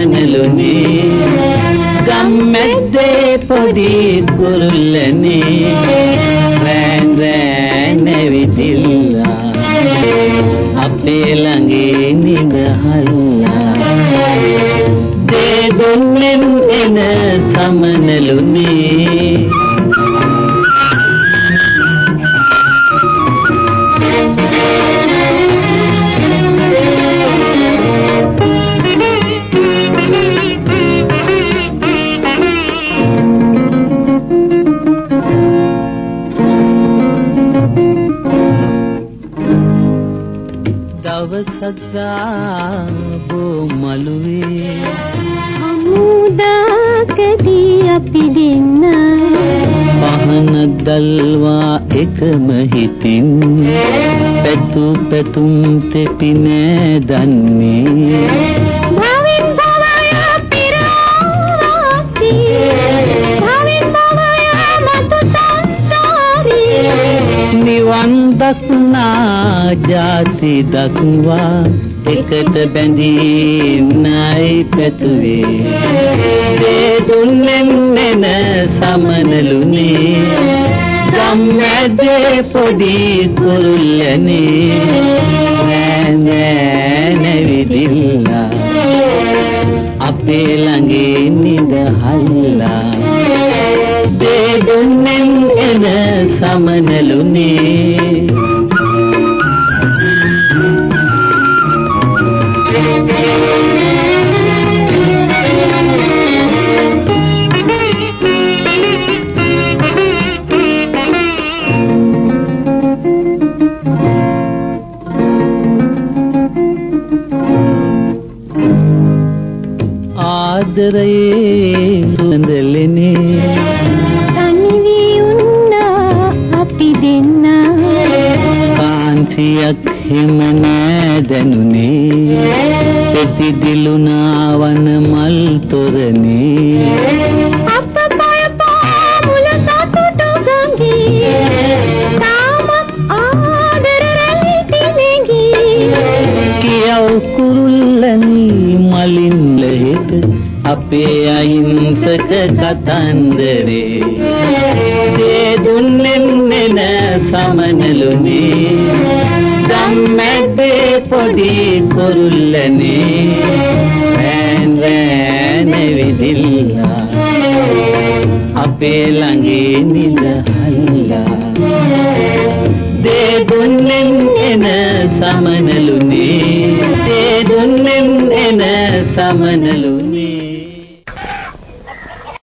සමනලුනේ ගම්මැද්දේ පොඩි කුරුල්ලනේ. Run run නැවිතිල්ලා අපේ ළඟේ නිදහල්ලා දේ දුන්නෙන් එන සමනලුනේ. දවසදා බෝ මළුවේ හමුදාකදී අපි දෙන්න. පහන දල්වා එකම හිතින් පැතු පැතුම් තෙපි නෑ දන්නේ භවෙන් භවය පිරාසි භවෙන් භවය මතු සංසාරේ. නිවන් දක්නා ජාති දක්වා එකට බැඳීන්නයි පැතුවේ. දේ දුන්නෙන් එන සමනලුනේ ගම්මැද්දේ පොඩි කුරුල්ලනේ. නෑ නෑ නැවිදිල්ලා අපේ ළඟේ නිදහල්ලා දේ දුන්නෙන් එන සමනලුනේ ආදරයේ සුවඳලනේ. තනි වී උන්නා අපි දෙන්න. කාන්තියක් හිම නෑ දැනුනේ. ප්‍රතිදිලුනා වන අහිංසක කතන්දරේ දේ දුන්නෙන් එන සමනලුනේ ගම්මැද්දේ පොඩි කුරුල්ලනේ රෑන් රෑන් විදිල්ලා අපේ ළඟේ නිදහල්ලා දේ දුන්නෙන් එන සමනලුනේ.